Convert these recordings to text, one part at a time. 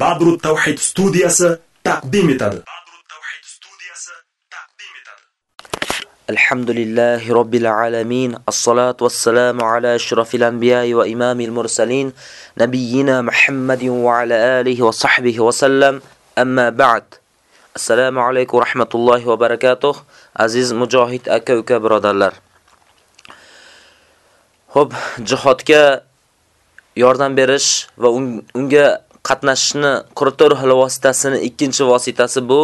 Badrut Tawhid studiyasi taqdim etadi. الحمد لله رب العالمين الصلاة والسلام على أشرف الأنبياء وإمام المرسلين نبينا محمد وعلى آله وصحبه وسلم أما بعد السلام عليكم ورحمة الله وبركاته عزيز مجاهد أكا وكا برادرlar Xo'p, jihodga yordam berish va unga qatnashishni qurtor vositasini ikkinchi vositasi bu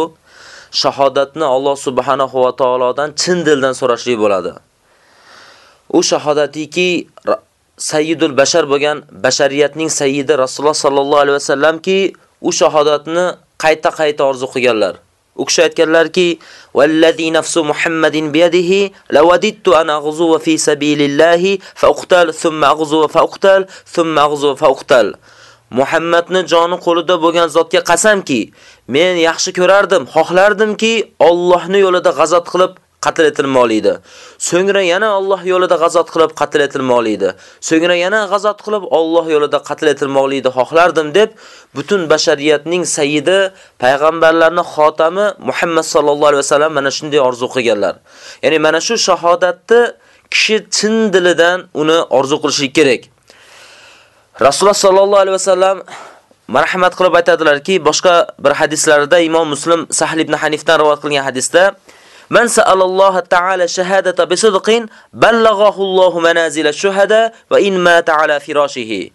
shahodatni Alloh subhanahu va taolodan chin dildan so'rashlik bo'ladi. U shahodatiki sayyidul bashar bo'lgan bashariyatning sayyidi Rasululloh sallallohu alayhi vasallamki u shahodatni qayta-qayta orzu qilganlar. U kishi aytganlarki: "Vallazi nafsu Muhammadin biyadihi lawadittu an aghzu fi sabilillahi fa uqtal thumma aghzu fa uqtal thumma aghzu fa uqtal." Muhammadni joni qo'lida bo'lgan zotga qasamki, men yaxshi ko'rardim, xohlardimki Allohning yo'lida g'azot qilib qatl etilmoqliydi. So'ngra yana Alloh yo'lida g'azot qilib qatl etilmoqliydi. So'ngra yana g'azot qilib Alloh yo'lida qatl etilmoqliydi xohlardim deb butun bashariyatning sayyidi, payg'ambarlarning xotami Muhammad sallallohu alayhi vasallam mana shunday orzu qilganlar. Ya'ni mana shu shahodatni kishi chin dilidan uni orzu qilishi kerak. Rasululloh sallallohu alayhi vasallam marhamat qilib aytadilarki, boshqa bir hadislarida Imom Muslim Sahl ibn Hanifdan rivoyat qilgan hadisda Man sa'alalloha ta'ala shahadata bisidqin ballaghahu Allohu manazila shuhada va in mata ala firoshihi.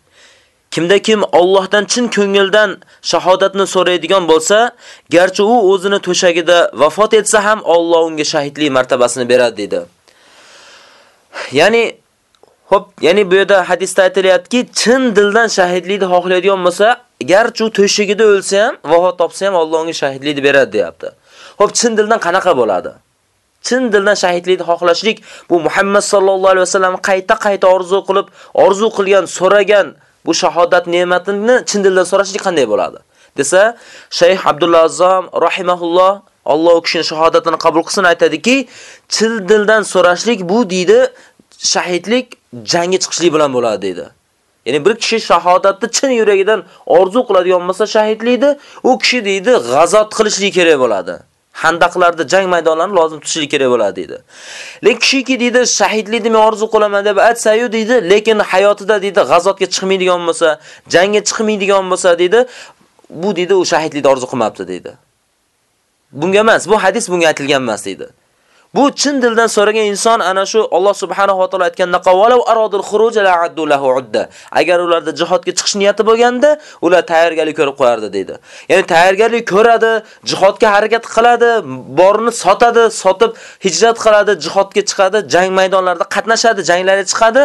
Kimda kim Allohdan chin ko'ngildan shahodatni so'raydigan bo'lsa, garchi u o'zini to'shagida vafot etsa ham Alloh unga shahidlik martabasini beradi dedi. Ya'ni Xo'p, ya'ni bu yerda hadisda aytilyaptiki, chin dildan shahidlikni xohlaydigan bo'lsa, garchi u to'shigida o'lsa ham, vafot topsa ham Alloh unga shahidlikni beradi, deyapti. Xo'p, chin dildan qanaqa bo'ladi? Chin dildan shahidlikni xohlashlik bu Muhammad sallallohu alayhi vasallam qayta-qayta orzu qilib, orzu qilgan, so'ragan bu shahodat ne'matini chin dildan so'rashlik qanday bo'ladi? desa, Shayx Abdullah Azzam rahimahulloh Alloh kishining shahodatini qabul qilsin aytadiki, chin dildan so'rashlik bu deydi shahidlik jangga chiqishlik bilan bo'ladi dedi. Ya'ni bir kishi shahodatni chin yuragidan orzu qiladigan bo'lsa shahidlikni, u kishi deydi g'azot qilishlik kerak bo'ladi. Handaqlarda jang maydonlarini lozim tutishlik kerak bo'ladi dedi. Lekin kishiki deydi shahidlikni men orzu qilaman deb aytsa-yu deydi, lekin hayotida deydi g'azotga chiqmaydigan bo'lsa, jangga chiqmaydigan bo'lsa deydi, bu deydi u shahidlikni orzu qilmabdi deydi. Bunga emas, bu hadis bunga aytilgan emas deydi. Bu chin dildan so'ragan inson ana shu Alloh subhanahu va taolo aytgan naqavalau aradul xuruj la addu lahu udda. Agar ularda jihodga chiqish niyati bo'lganda, ular tayyorgarlik ko'rib qo'yardi dedi. Ya'ni tayyorgarlik ko'radi, jihodga harakat qiladi, borini sotadi, sotib hijrat qiladi, jihodga chiqadi, jang maydonlarida qatnashadi, janglarga chiqadi.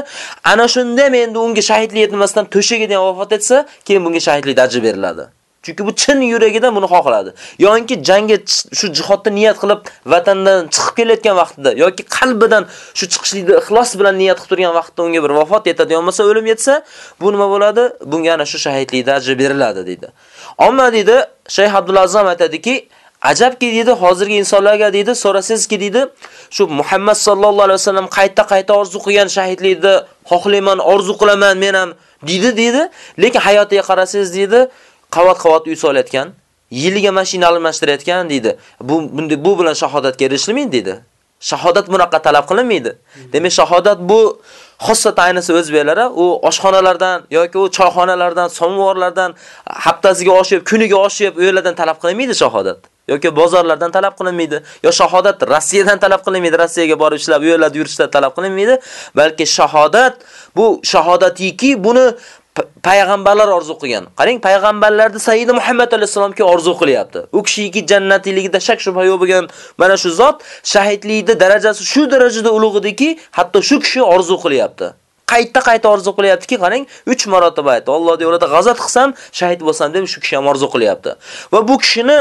Ana shunda endi unga shahidlik etmasdan to'shagidan vafot etsa, keyin bunga shahidlik darji beriladi. Chunki bu chin yuragidan buni xohladi. Yo'inki jangga shu jihodda niyat qilib vatandan chiqib kelayotgan vaqtida yoki qalbidan shu chiqishlikni ixlos bilan niyat qilib turgan vaqtda unga bir vafot yetadigan bo'lsa, o'lim yetsa, bu nima bo'ladi? Bunga ana shu shahidlik daraja beriladi dedi. Ammo dedi, Shayx Abdul Azam aytadiki, ajabki dedi, hozirgi insonlarga dedi, so'rasizki dedi, shu Muhammad sallallohu alayhi vasallam qayta-qayta orzu qilgan shahidlikni xohlayman, orzu qilaman men ham dedi dedi, lekin hayotiga qarasangiz dedi, qavat-qavat uy solayotgan, yiliga mashina almashtirayotgan deydi. Bu bu bilan shahodatga erishilmaydi deydi. Shahodat bunaqa talab qilinmaydi. Demak, shahodat bu xossatan ayniqsa o'zbeklar u oshxonalardan yoki u choyxonalardan, somovarlardan haftasiga oshib, kuniga oshib, uylardan talab qilinmaydi shahodat. yoki bozorlardan talab qilinmaydi, yo shahodat Rossiyadan talab qilinmaydi, Rossiyaga borib ishlab, u yerlarda yurishdan talab qilinmaydi, balki shahodat bu shahodatiki buni payg'ambarlar orzu qilgan. Qarang, payg'ambarlarni Sayyid Muhammad alayhisalomga orzu qilyapti. U kishiki jannatiyligida shak shubha yo'q bo'lgan mana shu zot shahidlikda darajasi shu darajada ulug' ediki, hatto shu kishi orzu qilyapti. Qayta-qayta orzu qilyaptiki, qarang, 3 marotaba aytdi. Alloh yo'lida g'azot qilsam, shahid bo'lsam deb shu kishi ham orzu qilyapti. Va bu kishini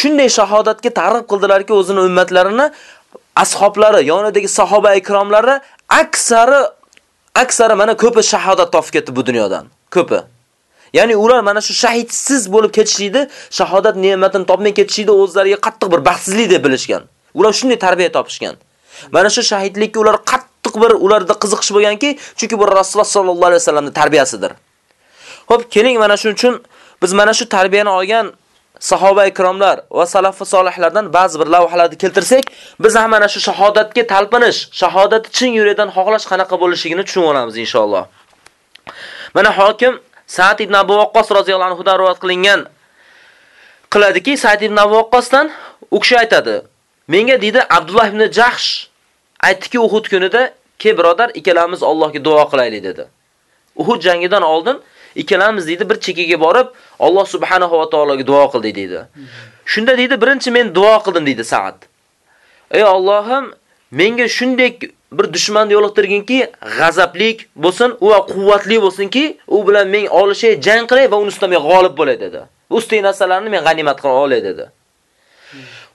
shunday shahodatga targ'ib qildilarki, o'zini ummatlarini ashablari, yonidagi sahoba ikromlari aksari aksari mana ko'pi shahodat topib ketdi bu dunyodan. Ko'pi. Ya'ni ular mana shu shahidsiz bo'lib ketishdi, shahodat ne'matini topmay ketishdi, o'zlariga qattiq bir baxtsizlik deb bilishgan. Ular shunday tarbiya topishgan. Mana shu shahidlikka ular qattiq bir ularda qiziqish bo'lganki, chunki bu Rasululloh sollallohu alayhi vasallamning tarbiyasidir. Xo'p, keling mana shuning uchun Biz mana shu tarbiyani olgan sahoba ikromlar va salafi solihlardan ba'zi bir lavhalarni keltirsak, biz ham mana shu shahodatga talpinish, shahodatni chin yurakdan xohlash qanaqa bo'lishligini tushunib olamiz inshaalloh. Mana hokim Sa'd ibn Abu Waqqas roziyallohu anhu dan rivoyat qilingan qiladiki, Sa'd ibn Abu Waqqasdan u kishi aytadi: "Menga deydi Abdulloh ibn Jahsh aytdiki Uhud kunida, "Ke birodar, ikkalamiz Allohga duo qilaylik" dedi. Uhud jangidan oldin ikkalamiz deydi bir chekiga borib Alloh subhanahu va taologa duo qildik deydi. Shunda deydi birinchi men duo qildim deydi Sa'd. Ey Allohim, menga shunday bir dushmanni yo'liqtirginki, g'azablik bo'lsin, u quvvatli bo'lsinki, u bilan men olishay, jang qilay va uni ustidan men g'olib bo'lay dedi. Ustidagi narsalarni men g'animat qilib olay dedi.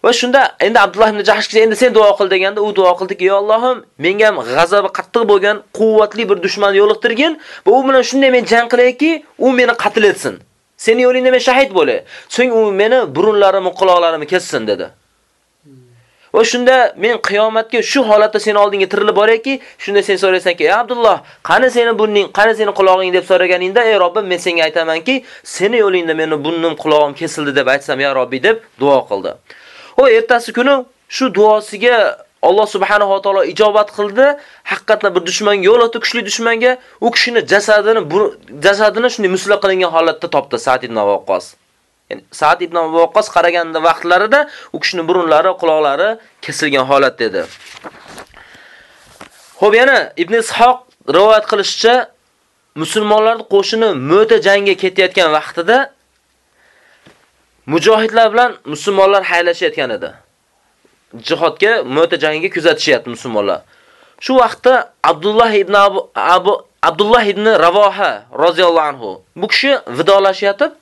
Va shunda endi Abdulloh ibn Jahshga endi sen duo qil deganda u duo qildiki, "Ey Allohim, menga ham g'azabi qattiq bo'lgan, quvvatli bir dushman yo'liqtirgin va u bilan shunday men jang qilayki, u meni qatl etsin. Seni yo'lingda men shahid bo'lay. So'ng u meni burunlarimni, quloqlarimni kessin" dedi. Va shunda men qiyomatga shu holatda seni oldinga tirilib borayki, shunda sen so'raysanki, "Ey Abdulloh, qani seni burning, qani seni quloqing?" deb so'raganingda, "Ey Robbim, men senga aytamanki, seni yo'lingda meni burnim, quloqim kesildi" deb aytsam, "Ya Robbi" deb duo qildi. U ertasi kuni shu duosiga Alloh subhanahu va taolo ijobat qildi. Haqiqatan bir dushmanga yo'l o'tdi, kuchli dushmanga u kishini jasadini jasadini shunday musla qilingan holatda topdi Sa'd ibn Waqqas. Ya'ni Sa'd ibn Waqqas qaraganda vaqtlarida u kishining burunlari, quloqlari kesilgan holat edi. Xo'p, yana Ibn Ishoq rivoyat qilishicha musulmonlarning qo'shini Mo'ta jangga ketayotgan vaqtida mujohidlar bilan musulmonlar haylashayotgan edi. Jihodga, Mo'ta jangiga kuzatishyapti musulmonlar. Shu vaqtda Abdullah ibn Abu, Abu Abdullah ibn Ravoha roziyallohu anhu bu kishi vidolashyapti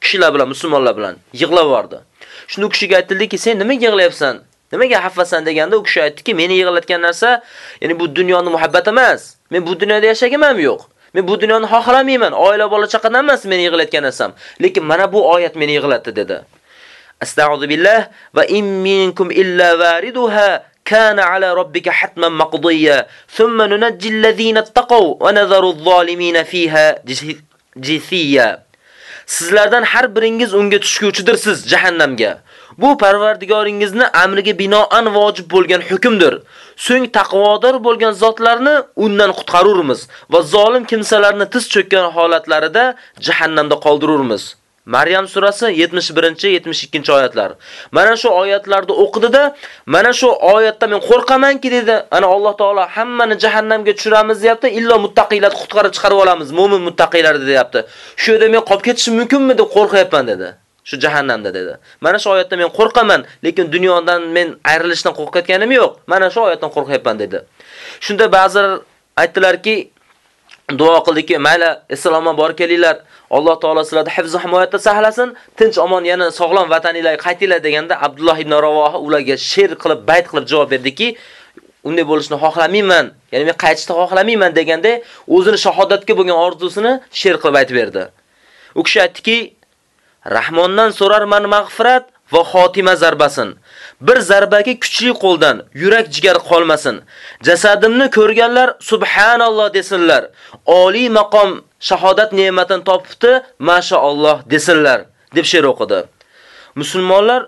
kishilar bilan, musulmonlar bilan yig'lab bordi. Shunda u kishiga aytildiki, "Sen nimaga yig'layapsan? Nimaga xafasan?" deganda u kishi aytdiki, "Meni yig'latgan narsa, ya'ni bu dunyoning muhabbat emas. Men bu dunyoda yashaganman yo'q. Men bu dunyoni xohlamayman. Oila bola chaqadan emas meni yig'latgan narsam. Lekin mana bu oyat meni yig'latdi" dedi. Astag'uzu billah va in minkum illa variduha kana ala robbika hatman maqdiya thumma nunajjil allazina ittaqaw va nadharu adh-dhalimin fiha jithiya Sizlardan har biringiz unga tushguvchidirsiz jahannamga. Bu Parvardigoringizni amriga binoan vojib bo'lgan hukmdir. So'ng taqvodor bo'lgan zotlarni undan qutqarurmiz va zolim kimsalarni tiz cho'kkan holatlarida jahannamda qoldirurmiz. Maryam surasi 71-72 oyatlar. Mana shu oyatlarni o'qidida, mana shu oyatda men qo'rqamanki dedi. Ana Alloh taolo hammani jahannamga tushiramiz deyapti, illo muttaqilarni qutqarib chiqarib olamiz, mo'min muttaqilarni deyapti. Shu yerda men qolib ketishim mumkinmi deb qo'rqyapman dedi. Shu jahannamda dedi. Mana shu oyatda men qo'rqaman, lekin dunyodan men ayrilishdan qo'rqayotganim yo'q. Mana shu oyatdan qo'rqyapman dedi. Shunda ba'zilar aytdilarki, duo qildiki, mayli, islomga bor kelinglar. Alloh taolo sizlarni hifz va himoyatda saqlasin, tinch omon yana sog'lom vataningizga qaytinglar deganda Abdulloh ibn Ravoha ularga she'r qilib, bayt qilib javob berdiki, unday bo'lishni xohlamayman, ya'ni men qaytishni xohlamayman deganda o'zini shahodatga bo'lgan orzusini she'r qilib aytib berdi. U kishi aytdiki, Rahmondan so'rarman mag'firat va xotima zarbasin. Bir zarbaga kuchli qo'ldan yurak jigar qolmasin. Jasadimni ko'rganlar subhanalloh desinlar. Oliy maqom shahodat ne'matini topibdi, mashaalloh desinlar deb she'r o'qidi. Musulmonlar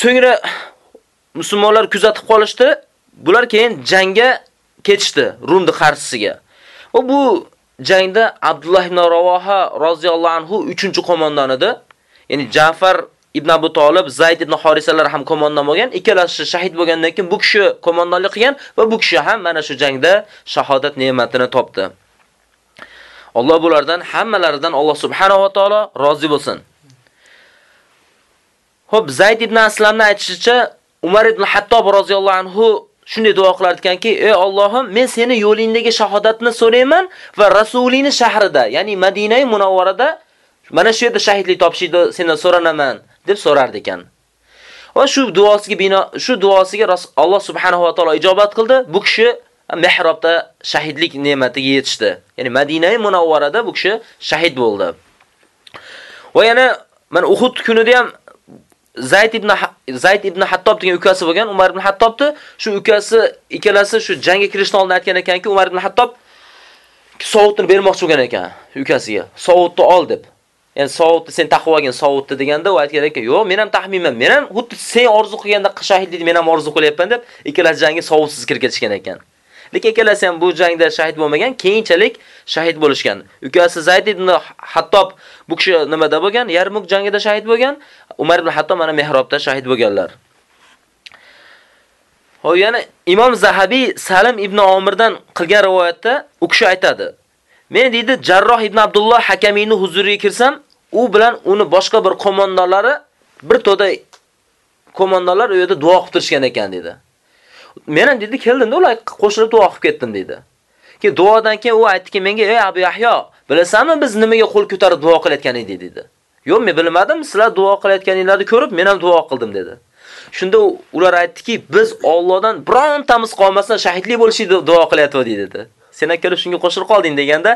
so'ngra musulmonlar kuzatib qolishdi. Bular keyin jangga ketishdi Rumni qarshisiga. Va bu jangda Abdullah ibn Ravoha roziyallohu anhu 3-qo'mondon edi. Ya'ni Ja'far Ibn Abu Talib, Zayd ibn Horisalar ham qo'mondon bo'lgan. Ikkalasi shahid bo'lgandan keyin bu kishi qo'mondonlik qilgan va bu kishi ham mana shu jangda shahodat ne'matini topdi. Alloh bulardan hammalaridan Alloh subhanahu va taolo rozi bo'lsin. Xo'p, Zayd ibn Aslamning aytishicha, Umar ibn Hattob roziyallohu anhu shunday duo qilar ekanki, "Ey Allohim, men seni yo'lingdagi shahodatni so'rayman va rasulingni shahrida, ya'ni Madinai Munawvarada mana shu yerda shahidlik topishni sendan so'ranaman." Deb so'rardi ekan. Va shu duosiga bino shu duosiga Alloh subhanahu va taolo ijobat qildi. Bu kishi mihrobda shahidlik ne'matiga yetishdi. Ya'ni Madinai Munawvarada bu kishi shahid bo'ldi. Va yana men Uhud kunida ham Zayd ibn Zayd ibn Hattob degan ukasi bo'lgan Umar ibn Hattobni shu ukasi ikkalasi shu jangga kirishdan oldin aytgan ekanki, Umar ibn Hattob sovutni bermoqchi bo'lgan ekan ukasiga. Sovutni ol deb. Ya'ni savotni sen taqib olgin, deganda u aytgan ekan, "Yo'q, men ham taxminman. Men ham xuddi sen orzu qilganda shahidlikni men ham orzu qilyapman" deb ikkalasi jangga sovutsiz kirib ketishgan ekan. Lekin ikkalasi ham bu jangda shahid bo'lmagan, keyinchalik shahid bo'lishgan. Ukasi Zayd ibn Hattob bu kishi nimada bo'lgan? Yarmuk jangida shahid bo'lgan. Umar ibn Hattob mana mehrobda shahid bo'lganlar. Hoy yana Imom Zahabiy Salim ibn Omirdan qilgan rivoyatda u kishi aytadi: Men deydi Jarroh ibn Abdulloh Hakamiyni huzuriga kirsam, u bilan uni boshqa bir qo'mondonlari bir to'da qo'mondonlar u yerda duo qilib turishgan ekan dedi. Men ham dedi keldim-da ular qo'shilib duo qilib ketdim dedi. Ke duodan keyin u aytdiki menga, "Ey Abu Yahyo, bilasanmi biz nimaga qo'l ko'tarib duo qilayotgan edik?" dedi. "Yo'q, men bilmadim, sizlar duo qilayotganingizni ko'rib, men ham duo qildim" dedi. Shunda ular aytdiki, "Biz Allohdan birontamiz qolmasdan shahidlik bo'lishni duo qilyapti" dedi. Sen kelib shunga qo'shilib qolding deganda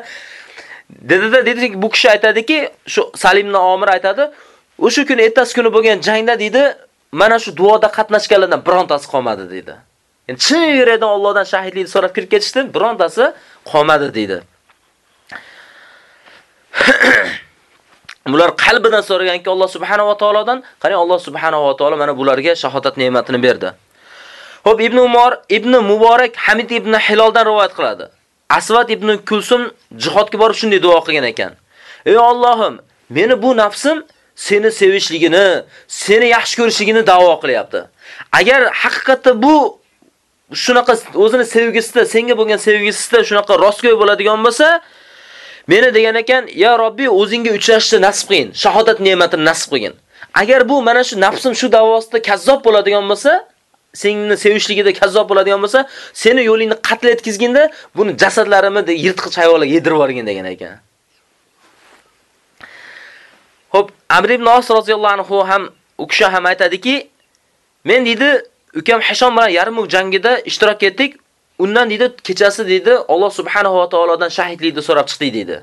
dedida dedi bu kishi aytadiki, shu Salimni Omir aytadi, o'sha kuni ertasi kuni bo'lgan jangda dedi, mana shu duoda qatnashganlardan birontasi qolmadi dedi. Ya'ni chin yurakdan Allohdan shahidlikni so'rab kirib ketishdi, birontasi qolmadi dedi. Bular qalbidan so'raganki Alloh subhanahu va taolodan, qani Alloh subhanahu va taolo mana bularga shahodat ne'matini berdi. Xo'p, Ibn Umar, Ibn Muborak Hamid ibn Hiloldan rivoyat qiladi. Asvat ibn Kulsum jihodga borib shunday duo qilgan ekan. Ey Allohim, meni bu nafsim seni sevishligini, seni yaxshi ko'rishligini da'vo qilyapti. Agar haqiqatda bu shunaqa o'zini sevgisida, senga bo'lgan sevgisida shunaqa rostgo'y bo'ladigan bo'lsa, meni degan ekan, "Ya Robbi, o'zingga uchrashishni nasib qilgin, shahodat ne'matini nasib qilgin." Agar bu mana shu nafsim shu davosida kazzob bo'ladigan bo'lsa, seni sevishligida kazzob bo'ladigan bo'lsa, seni yo'lingni qatl etkizganda buni jasadlarimni yirtqich hayvonlarga yedirib yuborgin degan ekan. Xo'p, Amr ibn Os roziyallohu anhu ham u kishi ham aytadiki, men dedi ukam Hishom bilan Yarmuk jangida ishtirok etdik. Undan dedi kechasi dedi Alloh subhanahu va taolodan shahidlikni so'rab chiqdik dedi.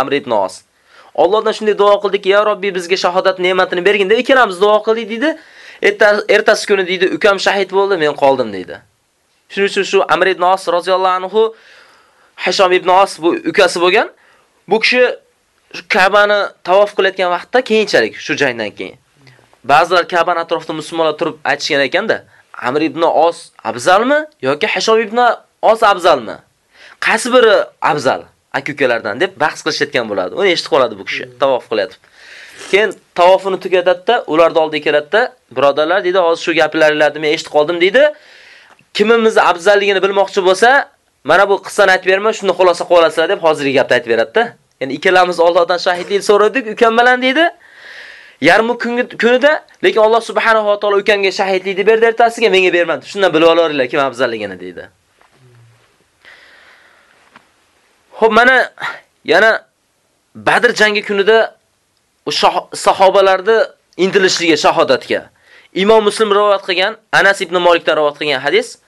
Amr ibn Os. Allohdan shunday duo qildiki, ya Robbi bizga shahodat ne'matini bergin deb ikkalamiz duo qildik dedi. Ertasi kuni deydi, ukam shahid bo'ldi, men qoldim deydi. Shuning uchun shu Amr ibn Os roziyallohu anhu Hisham ibn Os bu ukasi bo'lgan. Bu kishi Ka'bani tavof qilayotgan vaqtda keyinchalik shu jangdan keyin ba'zilar Ka'bani atrofida musulmonlar turib aytishgan ekanda, Amr ibn Os afzalmi yoki Hisham ibn Os afzalmi? Qaysi biri afzal aka-ukalardan deb bahs qilishayotgan bo'ladi. Uni eshitib qoladi bu kishi tavof qilyapti. Keyin tavofini tugatadida, ularni oldiga keladi. birodarlar dedi, hozir shu gaplaringizni men eshitib qoldim dedi. Kimimiz afzalligini bilmoqchi bo'lsa, mana bu qissani aytib berma, shuni xulosa qilib olasizlar deb hozirgi gapni aytib beradi-da. Ya'ni ikkalamiz Allohdan shahidlik so'radik, ukam bilan dedi. Yarmi kunida, lekin Alloh subhanahu va taolo ukamga shahidlikni berdi ertasiga, menga bermadi. Shundan bilib olaringlar kim afzalligini dedi. Xo'p, mana yana Badr jangi kunida sahobalarni intilishligi shahodatga Imom Muslim rivoyat qilgan, Anas ibn Malikdan rivoyat qilgan hadis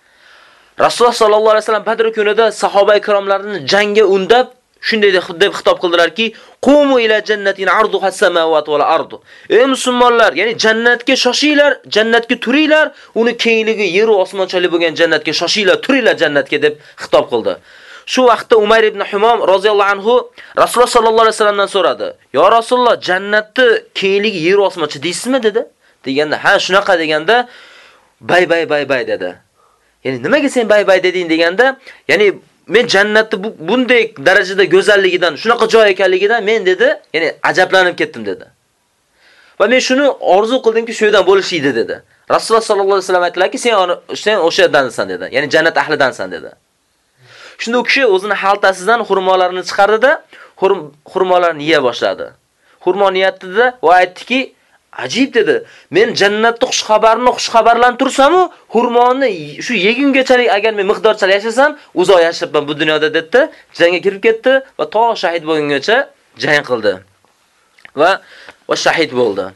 Rasululloh sallallohu alayhi vasallam Badr kunida sahoba ikromlarini jangga undab shunday deb xitob qildilarki, "Qumu ila jannatin arduha samawati wal ardu." Ey musulmonlar, ya'ni jannatga shoshinglar, jannatga turinglar, uni kengligi yer va osmonchalik bo'lgan jannatga shoshinglar, turinglar jannatga deb xitob qildi. Shu vaqtda Umar ibn Humom roziyallohu anhu Rasululloh sallallohu alayhi vasallamdan so'radi. "Yo Rasululloh, jannatni keylik yer va deysizmi?" dedi. Deganda, "Ha, shunaqa" deganda, "Bay bay bay bay" dedi. Ya'ni nimaga sen bay bay deding deganda, ya'ni men jannatni bu bunday darajada go'zalligidan, shunaqa joy ekanligidan men dedi, ya'ni ajablanib ketdim dedi. Va men shuni orzu qildimki, shu yerdan bo'lishiydi dedi. Rasululloh sallallohu alayhi vasallam aytdilarki, sen sen o'sha yerdansan dedi. Ya'ni jannat ahlidansan dedi. Shunda u kishi o'zini xaltasidan xurmolarini chiqardi-da, xurmolarni yeya boshladi. Xurmo niyatida va aytdiki, Ajib dedi. Men jannatni xush xabarni xush xabarlantirsam-u, xurmoni shu yegungachalik agar men miqdorchalik yashasam, uzoq yashabman bu dunyoda dedi. Jangga kirib ketdi va to shahid bo'lgungacha jang qildi. Va va shahid bo'ldi.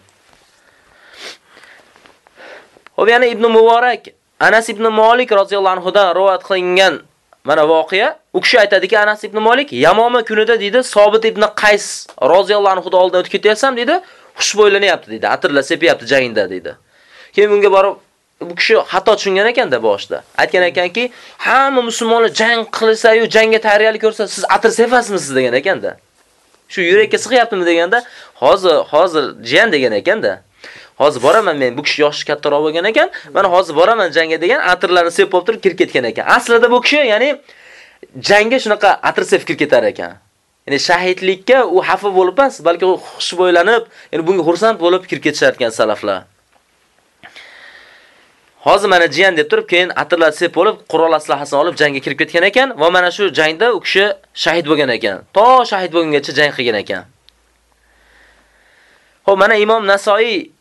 Xo'p, yana Ibn Muborak, Anas ibn Malik roziyallohu anhu dan rivoyat qilingan mana voqea. U kishi aytadiki, Anas ibn Malik Yamoma kunida dedi, Sobit ibn Qays roziyallohu anhu oldidan o'tib ketyapsam dedi, xushbo'ylanyapti dedi, atirlar sepyapti jangda dedi. Keyin unga borib bu kishi xato tushungan ekanda boshida. Aytgan ekanki, hamma musulmonlar jang qilsa-yu, jangga tayyorgarlik ko'rsa, siz atir sepasmisiz degan ekanda. Shu yurakka sig'yaptimi deganda, hozir hozir jiyan degan ekanda. Hozir boraman men, bu kishi yoshi kattaroq bo'lgan ekan. Mana hozir boraman jangga degan atirlarni sepib olib turib kirib ketgan ekan. Aslida bu kishi, ya'ni jangga shunaqa atir sepib kirib ketar ekan. Ya'ni shahidlikka u xafa bo'lib emas, balki u xushbo'ylanib, ya'ni bunga xursand bo'lib kirib ketishar ekan salaflar. Hozir mana jiyan deb turib, keyin atirlar sep bo'lib, qurol aslahasini olib jangga kirib ketgan ekan va mana shu jangda u kishi shahid bo'lgan ekan. To shahid bo'lgungacha jang qilgan ekan. Xo'p, mana Imom Nasoiy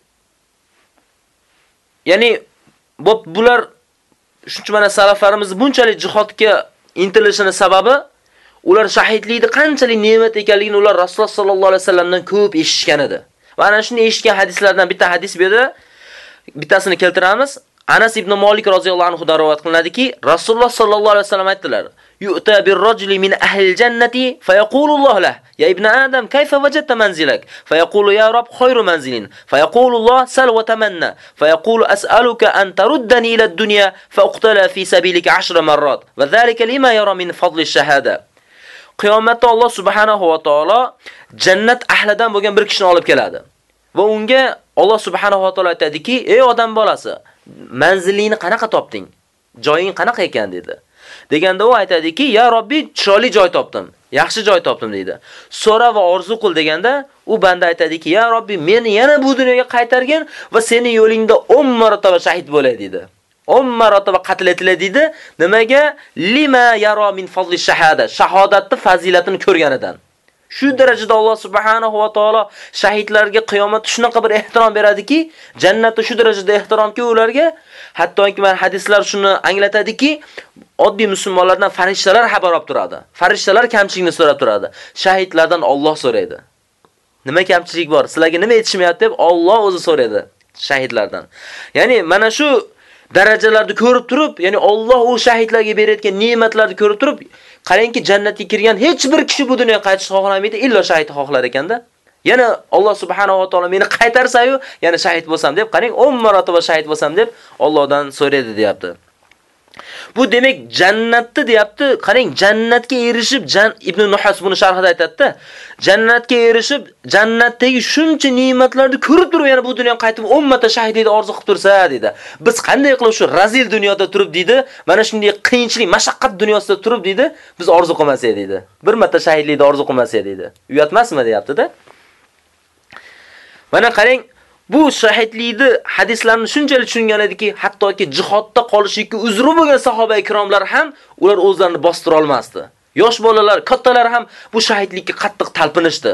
ya'ni bu bular shuncha mana salaflarimiz bunchalik jihodga intilishining sababi ular shahidlikni qanchalik ne'mat ekanligini ular Rasululloh sallallohu alayhi vasallamdan ko'p eshitgan edi. Va ana shuni eshitgan hadislardan bitta hadis bu yerda bittasini keltiramiz. Anas ibn Malik roziyallohu anhu da rivoyat qilinadiki, Rasululloh sallallohu alayhi vasallam aytdilar: "Yu'ta bir-rajuli min ahli jannati fayaqulu Allah lah: Ya ibn Adam, kayfa wajadta manzilak?" Fayaqulu ya Rob, khayru manzilin. Fayaqulu Allah sal wa tamanna. Fayaqulu as'aluka an taruddani ila ad-dunya fa uqtala fi sabilika 10 marrat. wa dhalika lima yara min fadli ash-shahada. Qiyomatda Allah subhanahu wa ta'ala jannat ahlidan bo'lgan bir kishini olib keladi. Va unga Allah subhanahu wa ta'ala aytadiki: "Ey odam bolasi, manzilingni qanaqa topding? Joying qanaqa ekan?" dedi. Deganda u aytadiki: "Ya Robbi, chiroyli joy topdim. Yaxshi joy topdim" dedi. So'ra va orzu qil deganda u banda aytadiki: "Ya Robbi, meni yana bu dunyoga qaytargin va seni yo'lingda 10 marotaba shahid bo'lay" dedi. 10 marotaba qatl etiladi dedi. Nimaga? Lima yaro min fazli shahada. Shahodatni fazilatini ko'rganidan. Shu darajada Alloh subhanahu va taolo shahidlarga qiyomat shunaqa bir ehtirom beradiki, jannatda shu darajada ehtiromki ularga, hattoki men hadislar shuni anglatadiki, oddiy musulmonlardan farishtalar xabar olib turadi. Farishtalar kamchilikni so'rab turadi. Shahidlardan Alloh so'raydi. Nima kamchilik bor? Sizlarga nima yetishmayapti deb Alloh o'zi so'raydi shahidlardan. Ya'ni mana shu darajalarni ko'rib turib, ya'ni Alloh u shahidlarga berayotgan ne'matlarni ko'rib turib, qarangki jannatga kirgan hech bir kishi bu dunyoga qaytishni xohlamaydi, illo shahid xohlar ekanda. Yana Alloh subhanahu va taolo meni qaytarsa-yu, yana shahid bo'lsam deb, qarang 10 marotaba shahid bo'lsam deb Allohdan so'raydi, deyapti. Bu demak jannatni deyapti. Qarang, jannatga erishib, Jan Ibn Nuhas buni sharhida aytadi Jannatga erishib, jannatdagi shuncha ne'matlarni ko'rib turib, yana bu dunyoga qaytib 10 marta shahidlikni orzu qilib tursa, dedi. Biz qanday qilib shu razil dunyoda turib dedi, mana shunday qiyinchilik, mashaqqat dunyosida turib dedi, biz orzu qilmasak dedi. Bir marta shahidlikni orzu qilmasak dedi. Uyatmasmi deyapti-da. Mana qarang, Bu shahidlikni hadislarni shunchalik tushungan ediki, hattoki jihodda qolishga uzri bo'lgan sahoba ikromlar ham ular o'zlarini bostira olmasdi. Yosh bolalar, kattalar ham bu shahidlikka qattiq talpinishdi.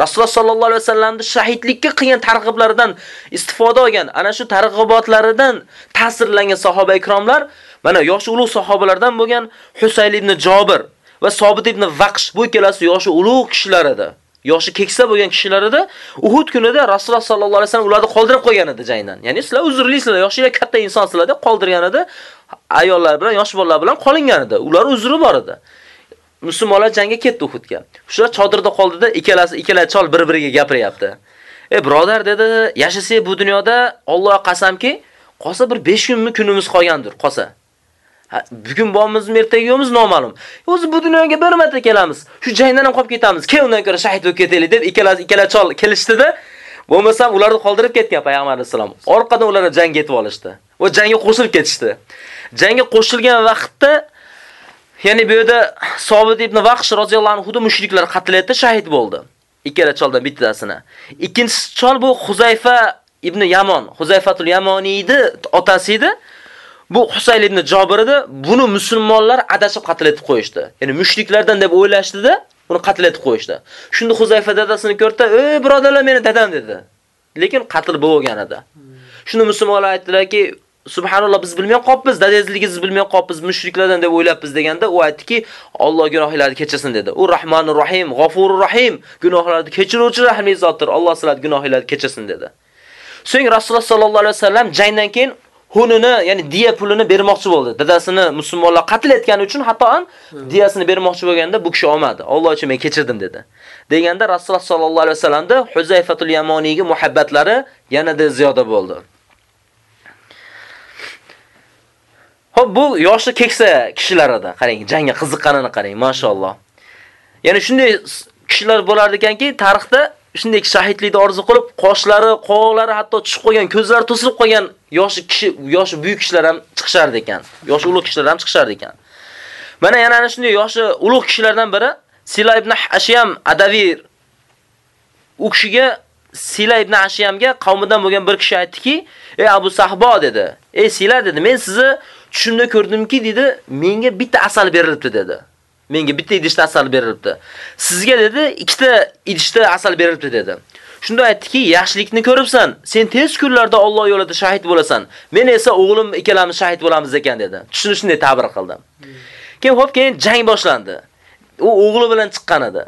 Rasululloh sallallohu alayhi vasallamning shahidlikka qilgan targ'iblaridan istifoda olgan, ana shu targ'ibotlaridan ta'sirlangan sahoba ikromlar mana yosh ulug' sahobalardan bo'lgan Husayl ibn Jobir va Sobit ibn Vaqsh bu ikkalasi yoshi ulug' kishilar edi. Yoshi keksa bo'lgan kishilar edi. Uhud kunida Rasululloh sallallohu alayhi vasallam ularni qoldirib qo'ygan edi jangdan. Ya'ni sizlar uzrlisizlar, yoshinglar katta insonsizlar deb qoldirgan edi. Ayollar bilan, yosh bolalar bilan qolingan edi. Ular uzri bor edi. Musulmonlar jangga ketdi Uhudga. Shular chodirda qoldida, ikkalasi ikkala chol bir-biriga gapiryapti. "Ey birodar" dedi, "Yashasak bu dunyoda Allohga qasamki, qolsa bir 5 kunmi kunimiz qolgandir, qolsa." Bugun bormizmi, ertaga yo'qmiz noma'lum. E, o'zi bu dunyoga bir marta kelamiz. Shu jangdan ham qolib ketamiz. Keyin undan ko'ra shahid bo'lib ketaylik deb ikkalasi ikkala chol kelishdi-da. Bo'lmasam ularni qoldirib ketgan payg'ambar vasallam. Orqadan ularga jangga yetib olishdi. Va jangga qo'shilib ketishdi. Jangga qo'shilgan vaqtda ya'ni bu yerda Sobit ibn Vaqsh roziyallohu anhu mushriklar qatl etdi, shahid bo'ldi. Ikkala choldan bittasini. Ikkinchisi chol bu Huzayfa ibn Yamon, Huzayfatul Yamoniydi otasi edi. Bu Husayl ibn Jabir edi. Buni musulmonlar adashib qatl etib qo'yishdi. Ya'ni mushriklardan deb o'ylashdida, uni qatl etib qo'yishdi. Shunda Huzayfa dadasini ko'rdi, "Ey birodarlar, meni dadam" dedi. Lekin qatl bo'lgan edi. Shunda musulmonlar aytdilarki, Subhanalloh biz bilmay qopmiz, dadangizligingizni bilmay qopmiz, mushriklardan deb o'ylabmiz deganda u aytdiki, Alloh gunohlarni kechirsin dedi. U Rahmanur Rahim, G'afurur Rahim, gunohlarni kechiruvchi rahmli zotdir. Alloh sizlarning gunohlarni kechirsin dedi. So'ng Rasululloh sallallohu alayhi vasallam jangdan keyin hunini, ya'ni diya pulini bermoqchi bo'ldi. Dadasini musulmonlar qatl etgani uchun hatto ham diyasini bermoqchi bo'lganda bu kishi olmadi. Alloh uchun men kechirdim dedi. Deganda Rasululloh sallallohu alayhi vasallamda Huzayfatul Yamoniyga muhabbatlari yanada ziyoda bo'ldi. Xo'p, bu yoshi keksa kishilar edi. Qarang, jangga qiziqqanini qarang, maşalloh. Ya'ni shunday kishilar bo'lar ekanki, tarixda shunday shahidlikni orzu qilib, qoshlari, qovoqlari hatto tushib qolgan, ko'zlari to'silib qolgan yoshi kishi, yoshi buyuk kishilar ham chiqishar ekan. Yoshi ulug' kishilar ham chiqishar ekan. Mana yana ana shunday yoshi ulug' kishilardan biri Sila ibn Ashyam Adavir u kishiga Sila ibn Ashyamga qavmidan bo'lgan bir kishi aytdiki, "Ey Abu Sahbo" dedi. "Ey Sila" dedi, "Men sizni tushimda ko'rdimki" dedi, "menga bitta asal berilibdi" dedi. Menga bitta idishda asal berilibdi. Sizga dedi, ikkita idishda asal berilibdi dedi. Shunda aytdiki, yaxshilikni ko'ribsan, sen tez kunlarda Alloh yo'lida shahid bo'lasan. Men esa o'g'lim ikkalamiz shahid bo'lamiz ekan dedi. Tushuni shunday ta'bir qildim. Keyin hop keyin jang boshlandi. U o'g'li bilan chiqqan edi.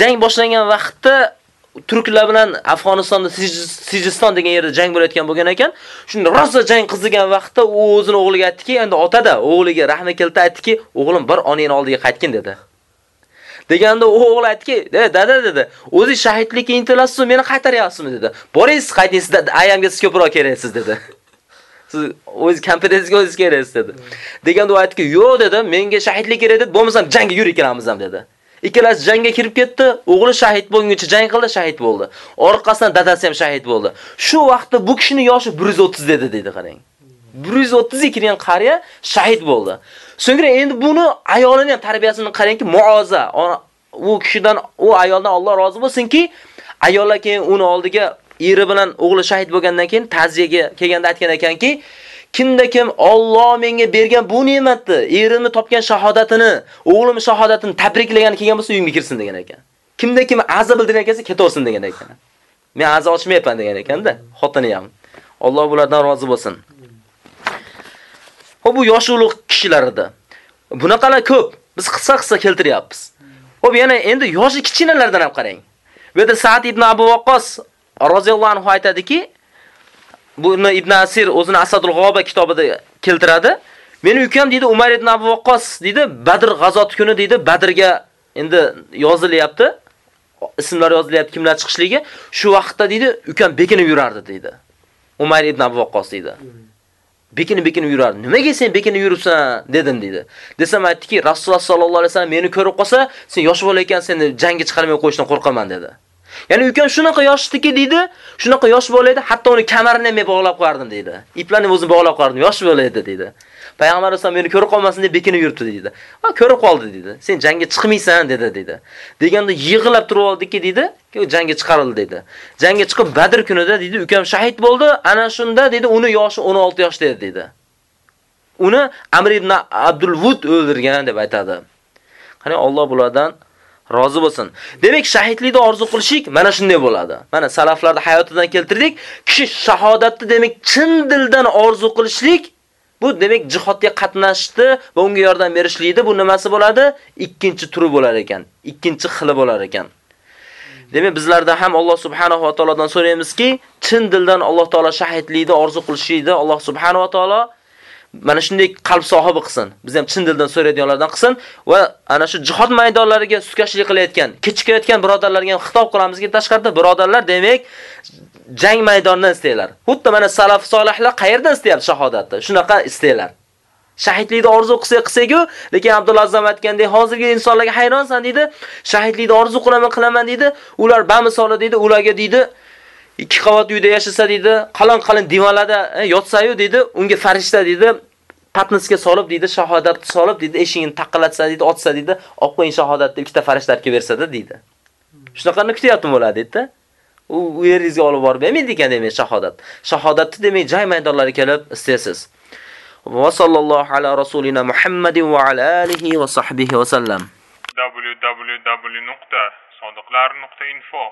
Jang boshlangan vaqtda turklar bilan Afg'onistonda Sijiston degan yerda jang bo'layotgan bo'lgan ekan. Shunda rosa jang qizigan vaqtda u o'zini o'g'liga aytdiki, endi otada o'g'liga rahmi kelta aytdiki, o'g'lim bir onangning oldiga qaytgin dedi. Deganda u o'g'li aytdiki, "Dada" dedi, "O'zi shahidlikka intilasizmi, meni qaytaryapsizmi?" dedi. "Boringiz, qaytingiz, ayamga siz ko'proq keraksiz" dedi. Siz o'z kompetensiyaga o'zingiz keraksiz dedi. Deganda u aytdiki, "Yo'q" dedi, "Menga shahidlik kerak dedi, bo'lmasam jangga yurib kelamiz ham" dedi. Ikkalasi jangga kirib ketdi. O'g'li shahid bo'lguncha jang qildi, shahid bo'ldi. Orqasidan dadasi ham shahid bo'ldi. Shu vaqtda bu kishining yoshi 130 dedi dedi qarang. 130 kirgan qariya shahid bo'ldi. So'ngra endi buni ayolini ham tarbiyasini qarangki, muoza. U kishidan, u ayoldan Alloh rozi bo'lsinki, ayollar keyin uni oldiga eri bilan o'g'li shahid bo'lgandan keyin ta'ziyaga kelganda aytgan ekanki, kimda kim Alloh menga bergan bu ne'matni, erimni topgan shahodatini, o'g'lim shahodatini tabriklagani kelgan bo'lsa uyimga kirsin degan ekan. Kimda kim aza bildirgan kelsa ketaversin degan ekan. Men aza ochmayapman degan ekanda, xotini ham. Alloh bulardan rozi bo'lsin. Xo'p, bu yosh ulug' kishilar edi. Bunaqalar ko'p. Biz qisqa-qisqa keltiryapmiz. Xo'p, yana endi yoshi kichkinalardan ham qarang. Bu yerda Sa'd ibn Abu Waqqas roziyallohu anhu aytadiki, buni Ibn Asir o'zini Asadul G'oba kitobida keltiradi. Meni ukam deydi Umar ibn Abu Waqqas deydi, Badr g'azoti kuni deydi, Badrga endi yozilyapti. Ismlar yozilyapti, kimlar chiqishligi. Shu vaqtda deydi, ukam bekinib yurardi deydi. Umar ibn Abu Waqqas deydi. Bekinib bekinib yurardi. Nimaga sen bekinib yuribsan dedim deydi. Desam aytdiki, Rasululloh sallallohu alayhi vasallam meni ko'rib qolsa, sen yosh bola ekan, seni jangga chiqarmay qo'yishdan qo'rqaman dedi. Ya'ni ukam shunaqa yoshdiki deydi, shunaqa yosh bola edi, hatto uni kamarini men bog'lab qo'yardim deydi. Iplarni o'zim bog'lab qo'yardim, yosh bo'laydi deydi. Payg'ambar alayhisalom meni ko'rib qolmasin deb bekinib yuribdi deydi. Ha, ko'rib qoldi deydi. Sen jangga chiqmaysan dedi deydi. Deganda yig'ilib turib oldiki deydi, jangga chiqarildi dedi. Jangga chiqib Badr kunida deydi, ukam shahid bo'ldi. Ana shunda dedi, uni yoshi 16 yoshda edi dedi. Uni Amr ibn Abdul Wud o'ldirgan deb aytadi. Qani Alloh bulardan rozi bo'lsin. Demak, shahidlikni orzu qilishik mana shunday bo'ladi. Mana salaflarda hayotidan keltirdik. Kishi shahodatni demak chin dildan orzu qilishlik bu demak jihodga qatnashdi va unga yordam berishlikdi. Bu nimasi bo'ladi? Ikkinchi turi bo'lar ekan. Ikkinchi xili bo'lar ekan. Demak, bizlarda ham Alloh subhanahu va taolodan so'raymizki, chin dildan Alloh taolo shahidlikni orzu qilishlikni Alloh subhanahu va taolo mana shunday qalb sohibi qilsin. Biz ham chin dildan so'raydiganlardan qilsin va ana shu jihod maydonlariga sutkashlik qilayotgan, kechikayotgan birodarlarga ham xitob qilamizki, tashqarida birodarlar demak jang maydonidan istaylar. Xuddi mana salaf solihlar qayerdan istayapti shahodatni? Shunaqa istaylar. Shahidlikni orzu qilsa qilsa-ku, lekin Abdulloh Azam aytgandek, hozirgi insonlarga hayronsan dedi. Shahidlikni orzu qilaman, qilaman dedi. Ular bamisoli dedi, ularga dedi, ikki qavat uyda yashasa dedi, qalon qalin divanlarda e, yotsa-yu dedi, unga farishta dedi, patnisga solib dedi, shahodat solib dedi, eshigini taqqilatsa dedi, otsa dedi, olib qo'ying shahodatni ikkita farishtalar kelib bersada dedi. Shunaqani kutyapti bo'ladi dedi. U u yeringizga olib borib bermaydi ekan demak shahodat. Shahodatni demak joy maydonlariga kelib istaysiz. Va sallallohu ala rasulina Muhammadin va ala alihi va sahbihi va sallam. www.sodiqlar.info